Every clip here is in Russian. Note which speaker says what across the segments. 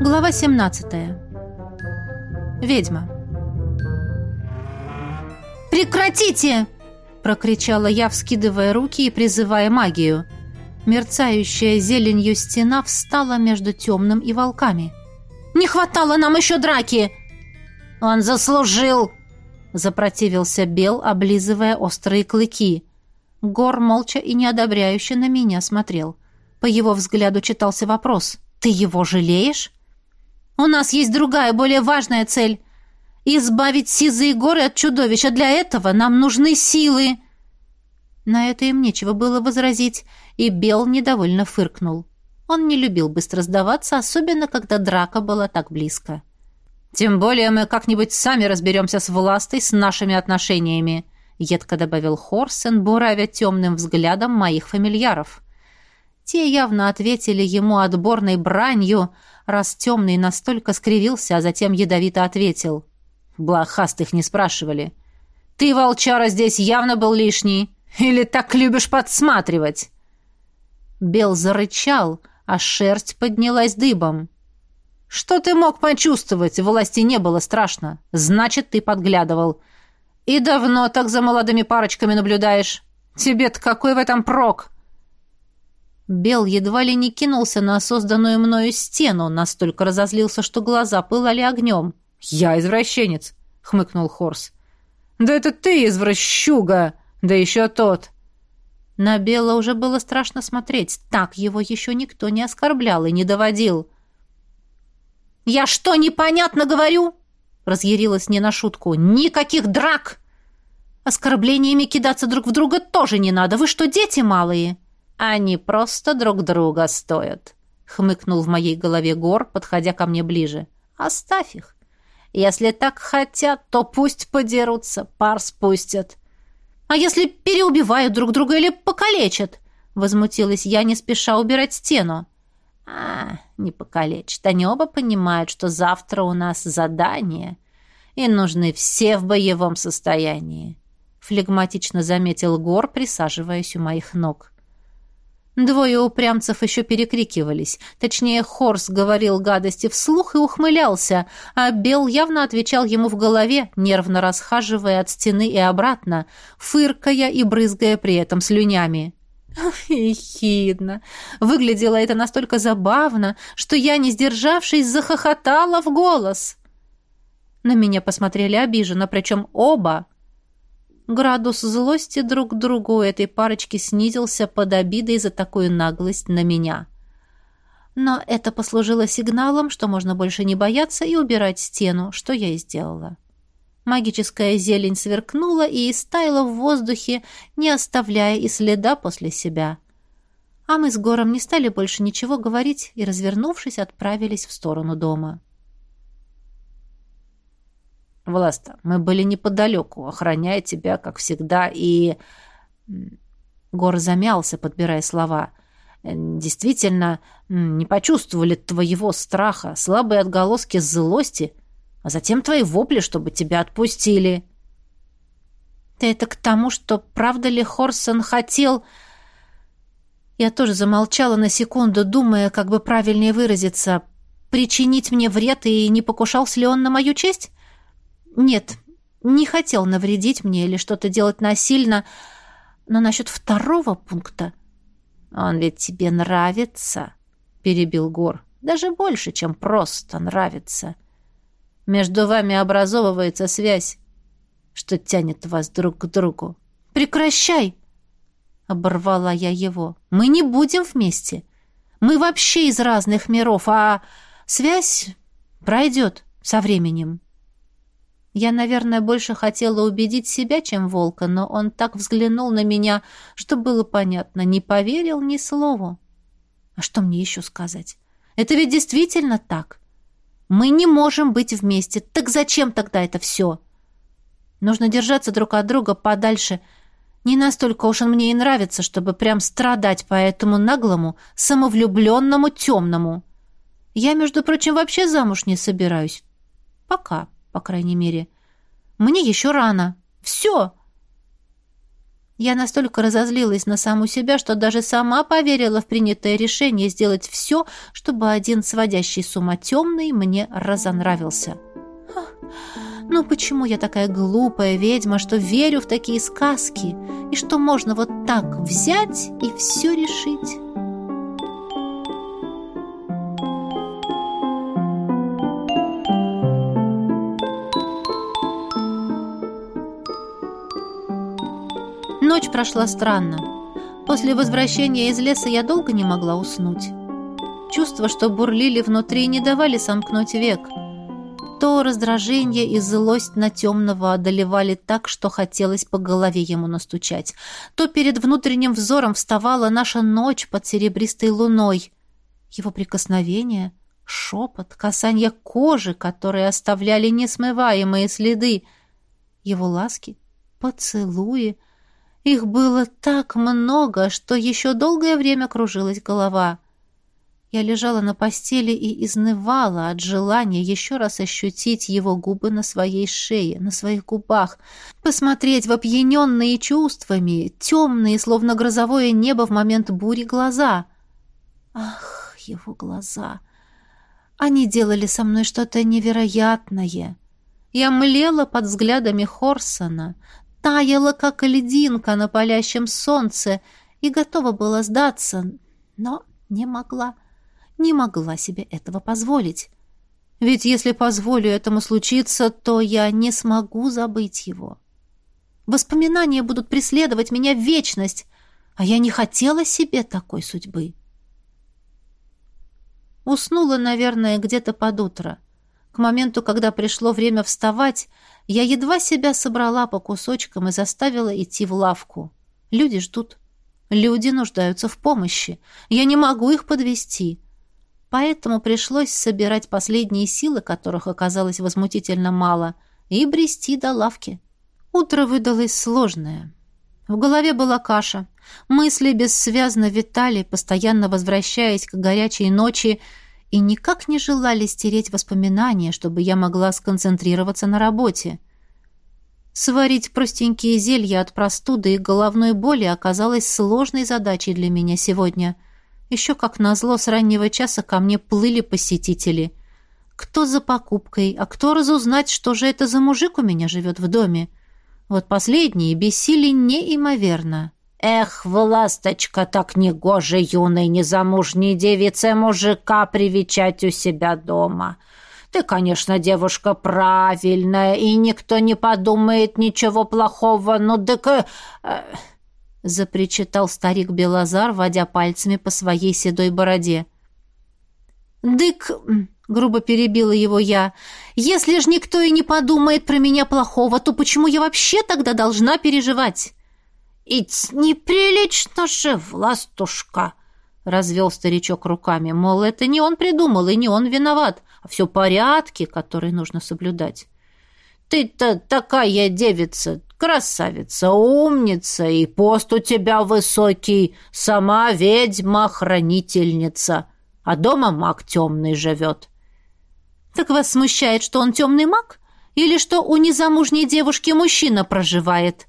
Speaker 1: Глава 17. Ведьма. «Прекратите!» — прокричала я, вскидывая руки и призывая магию. Мерцающая зеленью стена встала между темным и волками. «Не хватало нам еще драки!» «Он заслужил!» — запротивился Бел, облизывая острые клыки. Гор молча и неодобряюще на меня смотрел. По его взгляду читался вопрос. «Ты его жалеешь?» «У нас есть другая, более важная цель — избавить сизые горы от чудовища. Для этого нам нужны силы!» На это им нечего было возразить, и Бел недовольно фыркнул. Он не любил быстро сдаваться, особенно когда драка была так близко. «Тем более мы как-нибудь сами разберемся с властой, с нашими отношениями», едко добавил Хорсен, буравя темным взглядом моих фамильяров. Те явно ответили ему отборной бранью, раз темный настолько скривился, а затем ядовито ответил. «Блохастых не спрашивали. Ты, волчара, здесь явно был лишний. Или так любишь подсматривать?» Бел зарычал, а шерсть поднялась дыбом. «Что ты мог почувствовать? Власти не было страшно. Значит, ты подглядывал. И давно так за молодыми парочками наблюдаешь. Тебе-то какой в этом прок?» Бел едва ли не кинулся на созданную мною стену, настолько разозлился, что глаза пылали огнем. «Я извращенец», — хмыкнул Хорс. «Да это ты, извращуга! Да еще тот!» На Белла уже было страшно смотреть. Так его еще никто не оскорблял и не доводил. «Я что, непонятно говорю?» Разъярилась не на шутку. «Никаких драк!» «Оскорблениями кидаться друг в друга тоже не надо. Вы что, дети малые?» «Они просто друг друга стоят», — хмыкнул в моей голове Гор, подходя ко мне ближе. «Оставь их. Если так хотят, то пусть подерутся, пар спустят». «А если переубивают друг друга или покалечат?» — возмутилась я, не спеша убирать стену. «А, не покалечат. Они оба понимают, что завтра у нас задание, и нужны все в боевом состоянии», — флегматично заметил Гор, присаживаясь у моих ног. Двое упрямцев еще перекрикивались. Точнее, Хорс говорил гадости вслух и ухмылялся, а Бел явно отвечал ему в голове, нервно расхаживая от стены и обратно, фыркая и брызгая при этом слюнями. Ехидно. Выглядело это настолько забавно, что я, не сдержавшись, захохотала в голос. На меня посмотрели обиженно, причем оба. Градус злости друг к другу у этой парочки снизился под обидой за такую наглость на меня. Но это послужило сигналом, что можно больше не бояться и убирать стену, что я и сделала. Магическая зелень сверкнула и истаяла в воздухе, не оставляя и следа после себя. А мы с Гором не стали больше ничего говорить и, развернувшись, отправились в сторону дома. «Власта, мы были неподалеку, охраняя тебя, как всегда, и...» Гор замялся, подбирая слова. «Действительно, не почувствовали твоего страха, слабые отголоски злости, а затем твои вопли, чтобы тебя отпустили. Ты это к тому, что правда ли Хорсон хотел... Я тоже замолчала на секунду, думая, как бы правильнее выразиться, причинить мне вред и не покушался ли он на мою честь? Нет, не хотел навредить мне или что-то делать насильно, но насчет второго пункта... Он ведь тебе нравится, перебил Гор. Даже больше, чем просто нравится. — между вами образовывается связь, что тянет вас друг к другу. Прекращай, оборвала я его. Мы не будем вместе. Мы вообще из разных миров, а связь пройдет со временем. Я, наверное, больше хотела убедить себя, чем волка, но он так взглянул на меня, что было понятно, не поверил ни слову. А что мне еще сказать? Это ведь действительно так. Мы не можем быть вместе. Так зачем тогда это все? Нужно держаться друг от друга подальше. Не настолько уж он мне и нравится, чтобы прям страдать по этому наглому, самовлюбленному темному. Я, между прочим, вообще замуж не собираюсь. Пока, по крайней мере. Мне еще рано. Все. Я настолько разозлилась на саму себя, что даже сама поверила в принятое решение сделать все, чтобы один сводящий с ума темный мне разонравился. Ну почему я такая глупая ведьма, что верю в такие сказки, и что можно вот так взять и все решить? Ночь прошла странно. После возвращения из леса я долго не могла уснуть. Чувства, что бурлили внутри, не давали сомкнуть век. То раздражение и злость на темного одолевали так, что хотелось по голове ему настучать. То перед внутренним взором вставала наша ночь под серебристой луной. Его прикосновения, шепот, касание кожи, которые оставляли несмываемые следы. Его ласки, поцелуи — их было так много, что еще долгое время кружилась голова. Я лежала на постели и изнывала от желания еще раз ощутить его губы на своей шее, на своих губах, посмотреть в опьяненные чувствами, темные, словно грозовое небо в момент бури, глаза. Ах, его глаза! Они делали со мной что-то невероятное. Я млела под взглядами Хорсона, таяла, как льдинка на палящем солнце, и готова была сдаться, но не могла, не могла себе этого позволить. Ведь если позволю этому случиться, то я не смогу забыть его. Воспоминания будут преследовать меня в вечность, а я не хотела себе такой судьбы. Уснула, наверное, где-то под утро. К моменту, когда пришло время вставать, я едва себя собрала по кусочкам и заставила идти в лавку. Люди ждут. Люди нуждаются в помощи. Я не могу их подвести. Поэтому пришлось собирать последние силы, которых оказалось возмутительно мало, и брести до лавки. Утро выдалось сложное. В голове была каша. Мысли бессвязно витали, постоянно возвращаясь к горячей ночи, и никак не желали стереть воспоминания, чтобы я могла сконцентрироваться на работе. Сварить простенькие зелья от простуды и головной боли оказалось сложной задачей для меня сегодня. Еще как назло с раннего часа ко мне плыли посетители. Кто за покупкой, а кто разузнать, что же это за мужик у меня живет в доме. Вот последние бесили неимоверно.
Speaker 2: Эх, власточка, так негоже юной незамужней девице мужика привечать у себя дома. Ты, конечно, девушка правильная, и никто не подумает ничего плохого, но дык...» э, — запричитал старик Белозар, водя пальцами по своей седой бороде.
Speaker 1: «Дык...» — грубо перебила его я. «Если ж никто и не подумает про меня плохого, то почему я вообще тогда должна переживать?»
Speaker 2: «Ить неприлично же, властушка!» — развел старичок руками, мол, это не он придумал и не он виноват, а все порядки, которые нужно соблюдать. «Ты-то такая девица, красавица, умница, и пост у тебя высокий, сама ведьма-хранительница, а дома маг темный живет».
Speaker 1: «Так вас смущает, что он темный маг? Или что у незамужней девушки мужчина проживает?»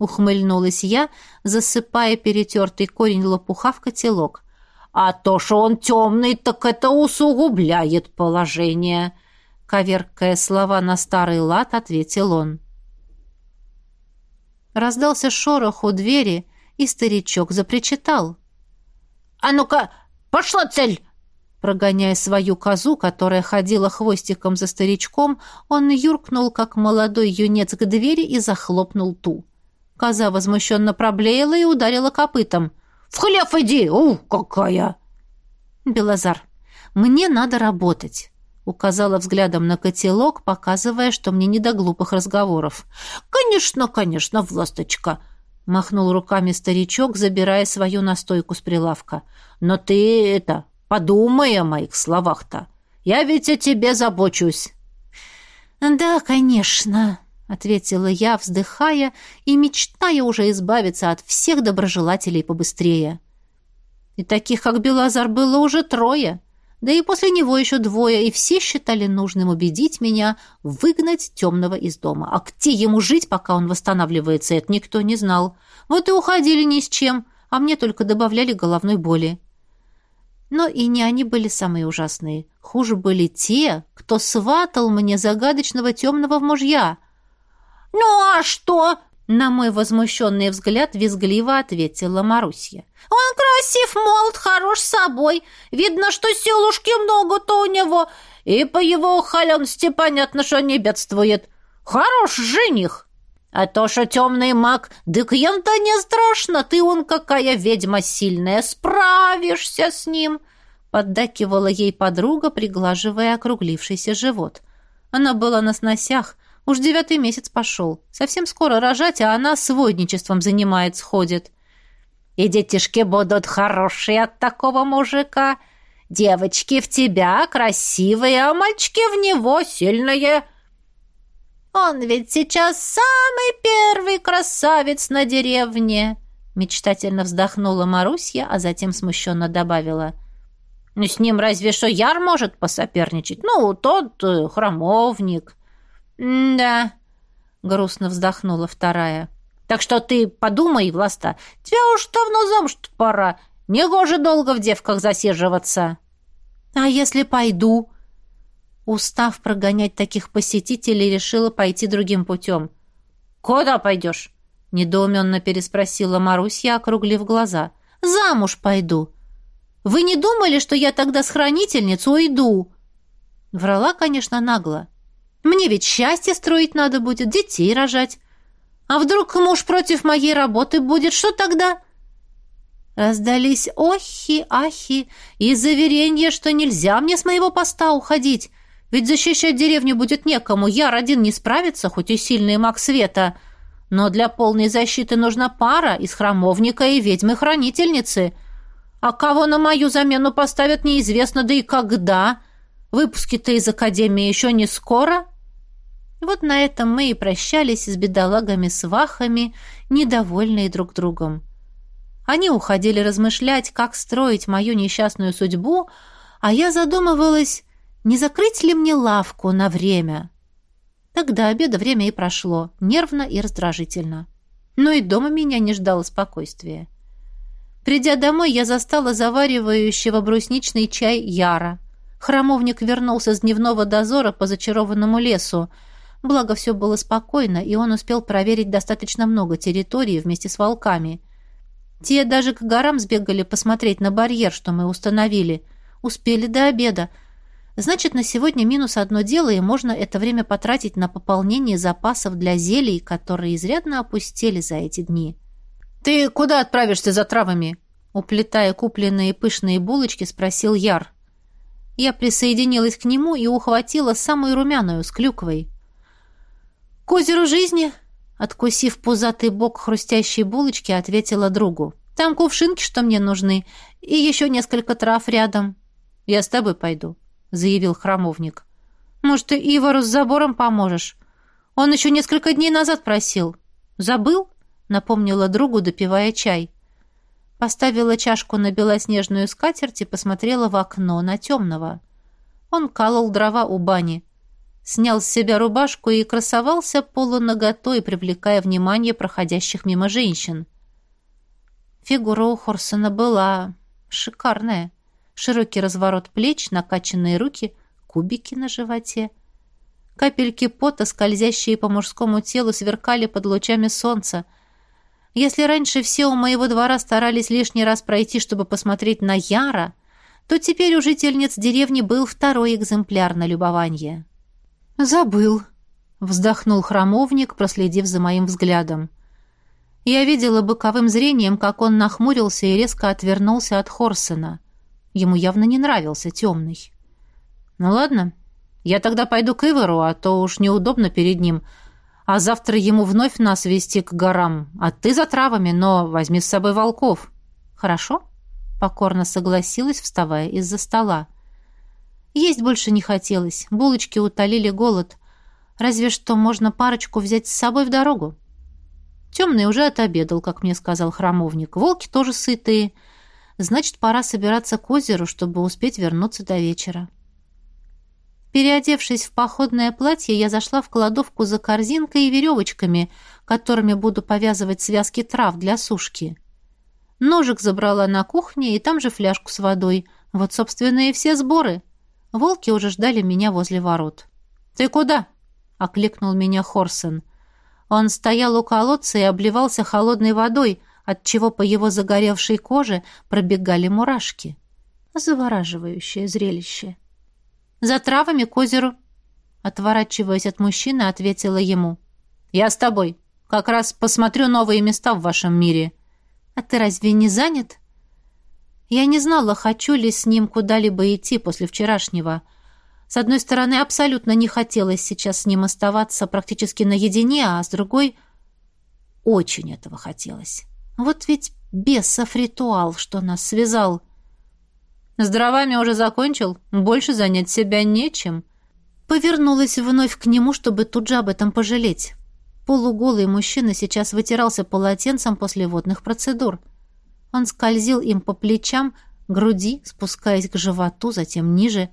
Speaker 1: Ухмыльнулась я, засыпая перетертый корень лопуха в котелок.
Speaker 2: «А то, что он темный, так это усугубляет положение», — коверкая слова на старый лад, ответил он.
Speaker 1: Раздался шорох у двери, и старичок запричитал.
Speaker 2: «А ну-ка, пошла цель!»
Speaker 1: Прогоняя свою козу, которая ходила хвостиком за старичком, он юркнул, как молодой юнец, к двери и захлопнул ту. Коза возмущенно проблеяла и ударила копытом.
Speaker 2: «В хлев иди! У, какая!»
Speaker 1: «Белозар, мне надо работать», — указала взглядом на котелок, показывая, что мне не до глупых разговоров.
Speaker 2: «Конечно, конечно, власточка!» — махнул руками старичок, забирая свою настойку с прилавка. «Но ты это, подумай о моих словах-то. Я ведь о тебе забочусь».
Speaker 1: «Да, конечно», ответила я, вздыхая и мечтая уже избавиться от всех доброжелателей побыстрее. И таких, как Белазар, было уже трое. Да и после него еще двое, и все считали нужным убедить меня выгнать темного из дома. А где ему жить, пока он восстанавливается, это никто не знал. Вот и уходили ни с чем, а мне только добавляли головной боли. Но и не они были самые ужасные. Хуже были те, кто сватал мне загадочного темного в мужья. «Ну а что?» На мой возмущенный взгляд визгливо ответила Марусья. «Он красив, молод, хорош собой. Видно, что силушки много-то у него, и по его холености понятно, что не бедствует. Хорош жених!» «А то, что темный маг, дык ем-то не страшно, ты он какая ведьма сильная, справишься с ним!» Поддакивала ей подруга, приглаживая округлившийся живот. Она была на сносях, Уж девятый месяц пошел. Совсем скоро рожать, а она сводничеством занимается, ходит. И детишки будут хорошие от такого мужика. Девочки в тебя красивые, а мальчики в него сильные. Он ведь сейчас самый первый красавец на деревне. Мечтательно вздохнула Марусья, а затем смущенно добавила. «Ну, с ним разве что Яр может посоперничать. Ну, тот э, храмовник». «Да», — грустно вздохнула вторая. «Так что ты подумай, Власта, тебе уж давно замуж пора. Негоже долго в девках засиживаться». «А если пойду?» Устав прогонять таких посетителей, решила пойти другим путем. «Куда пойдешь?» — недоуменно переспросила Марусья, округлив глаза. «Замуж пойду». «Вы не думали, что я тогда с хранительницу уйду?» Врала, конечно, нагло. Мне ведь счастье строить надо будет, детей рожать. А вдруг муж против моей работы будет, что тогда?» Раздались охи-ахи и заверения, что нельзя мне с моего поста уходить, ведь защищать деревню будет некому, я один не справится, хоть и сильный маг света. Но для полной защиты нужна пара из храмовника и ведьмы-хранительницы. А кого на мою замену поставят, неизвестно, да и когда. Выпуски-то из академии еще не скоро. Вот на этом мы и прощались с бедолагами-свахами, недовольные друг другом. Они уходили размышлять, как строить мою несчастную судьбу, а я задумывалась, не закрыть ли мне лавку на время. Тогда обеда время и прошло, нервно и раздражительно. Но и дома меня не ждало спокойствия. Придя домой, я застала заваривающего брусничный чай Яра. Храмовник вернулся с дневного дозора по зачарованному лесу, Благо, все было спокойно, и он успел проверить достаточно много территории вместе с волками. Те даже к горам сбегали посмотреть на барьер, что мы установили. Успели до обеда. Значит, на сегодня минус одно дело, и можно это время потратить на пополнение запасов для зелий, которые изрядно опустили за эти дни. «Ты куда отправишься за травами?» Уплетая купленные пышные булочки, спросил Яр. Я присоединилась к нему и ухватила самую румяную с клюквой. «К озеру жизни!» Откусив пузатый бок хрустящей булочки, ответила другу. «Там кувшинки, что мне нужны, и еще несколько трав рядом». «Я с тобой пойду», — заявил храмовник. «Может, ты Ивару с забором поможешь? Он еще несколько дней назад просил». «Забыл?» — напомнила другу, допивая чай. Поставила чашку на белоснежную скатерть и посмотрела в окно на темного. Он колол дрова у бани снял с себя рубашку и красовался полуноготой, привлекая внимание проходящих мимо женщин. Фигура у Хорсона была шикарная. Широкий разворот плеч, накачанные руки, кубики на животе. Капельки пота, скользящие по мужскому телу, сверкали под лучами солнца. Если раньше все у моего двора старались лишний раз пройти, чтобы посмотреть на Яра, то теперь у жительниц деревни был второй экземпляр на любование. «Забыл», — вздохнул храмовник, проследив за моим взглядом. Я видела боковым зрением, как он нахмурился и резко отвернулся от Хорсена. Ему явно не нравился темный. «Ну ладно, я тогда пойду к Ивару, а то уж неудобно перед ним. А завтра ему вновь нас вести к горам. А ты за травами, но возьми с собой волков». «Хорошо?» — покорно согласилась, вставая из-за стола. Есть больше не хотелось. Булочки утолили голод. Разве что можно парочку взять с собой в дорогу. Темный уже отобедал, как мне сказал храмовник. Волки тоже сытые. Значит, пора собираться к озеру, чтобы успеть вернуться до вечера. Переодевшись в походное платье, я зашла в кладовку за корзинкой и веревочками, которыми буду повязывать связки трав для сушки. Ножик забрала на кухне, и там же фляжку с водой. Вот, собственно, и все сборы. Волки уже ждали меня возле ворот. «Ты куда?» — окликнул меня Хорсен. Он стоял у колодца и обливался холодной водой, отчего по его загоревшей коже пробегали мурашки. Завораживающее зрелище. «За травами к озеру», — отворачиваясь от мужчины, ответила ему. «Я с тобой. Как раз посмотрю новые места в вашем мире». «А ты разве не занят?» Я не знала, хочу ли с ним куда-либо идти после вчерашнего. С одной стороны, абсолютно не хотелось сейчас с ним оставаться практически наедине, а с другой — очень этого хотелось. Вот ведь бесов ритуал, что нас связал. С дровами уже закончил, больше занять себя нечем. Повернулась вновь к нему, чтобы тут же об этом пожалеть. Полуголый мужчина сейчас вытирался полотенцем после водных процедур — он скользил им по плечам, груди, спускаясь к животу, затем ниже.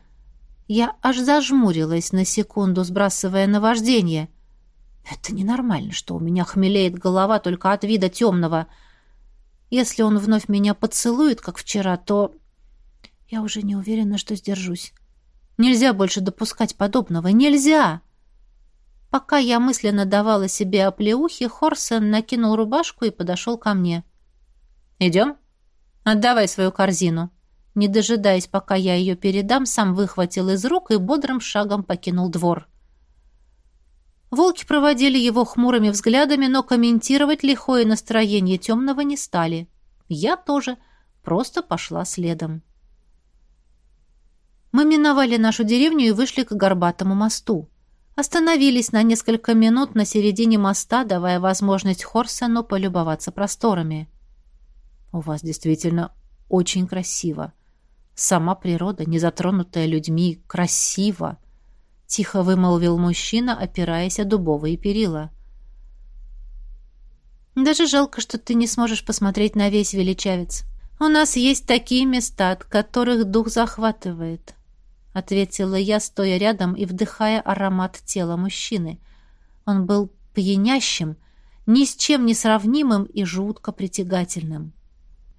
Speaker 1: Я аж зажмурилась на секунду, сбрасывая наваждение. Это ненормально, что у меня хмелеет голова только от вида темного. Если он вновь меня поцелует, как вчера, то... Я уже не уверена, что сдержусь. Нельзя больше допускать подобного. Нельзя! Пока я мысленно давала себе оплеухи, Хорсен накинул рубашку и подошел ко мне. — «Идем? Отдавай свою корзину». Не дожидаясь, пока я ее передам, сам выхватил из рук и бодрым шагом покинул двор. Волки проводили его хмурыми взглядами, но комментировать лихое настроение темного не стали. Я тоже просто пошла следом. Мы миновали нашу деревню и вышли к горбатому мосту. Остановились на несколько минут на середине моста, давая возможность Хорсену полюбоваться просторами. У вас действительно очень красиво. Сама природа, не затронутая людьми, красиво. Тихо вымолвил мужчина, опираясь о дубовые перила. Даже жалко, что ты не сможешь посмотреть на весь величавец. У нас есть такие места, от которых дух захватывает, ответила я, стоя рядом и вдыхая аромат тела мужчины. Он был пьянящим, ни с чем не сравнимым и жутко притягательным.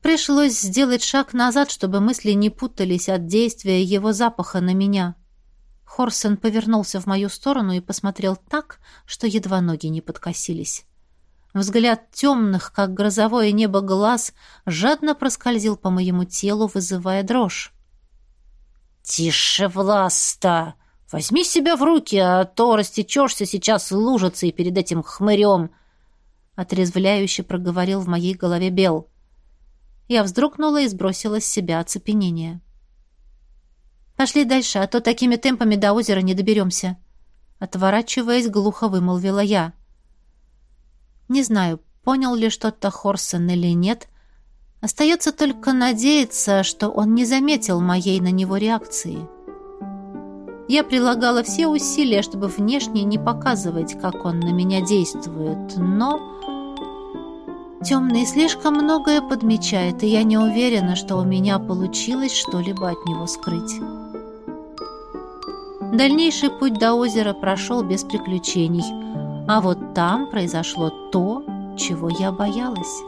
Speaker 1: Пришлось сделать шаг назад, чтобы мысли не путались от действия его запаха на меня. Хорсен повернулся в мою сторону и посмотрел так, что едва ноги не подкосились. Взгляд темных, как грозовое небо глаз, жадно проскользил по моему телу, вызывая дрожь. «Тише, Власта! Возьми себя в руки, а то растечешься сейчас лужицей перед этим хмырем!» Отрезвляюще проговорил в моей голове Бел. Я вздрогнула и сбросила с себя оцепенение. «Пошли дальше, а то такими темпами до озера не доберемся», отворачиваясь, глухо вымолвила я. Не знаю, понял ли что-то Хорсон или нет. Остается только надеяться, что он не заметил моей на него реакции. Я прилагала все усилия, чтобы внешне не показывать, как он на меня действует, но Темный слишком многое подмечает, и я не уверена, что у меня получилось что-либо от него скрыть. Дальнейший путь до озера прошел без приключений, а вот там произошло то, чего я боялась.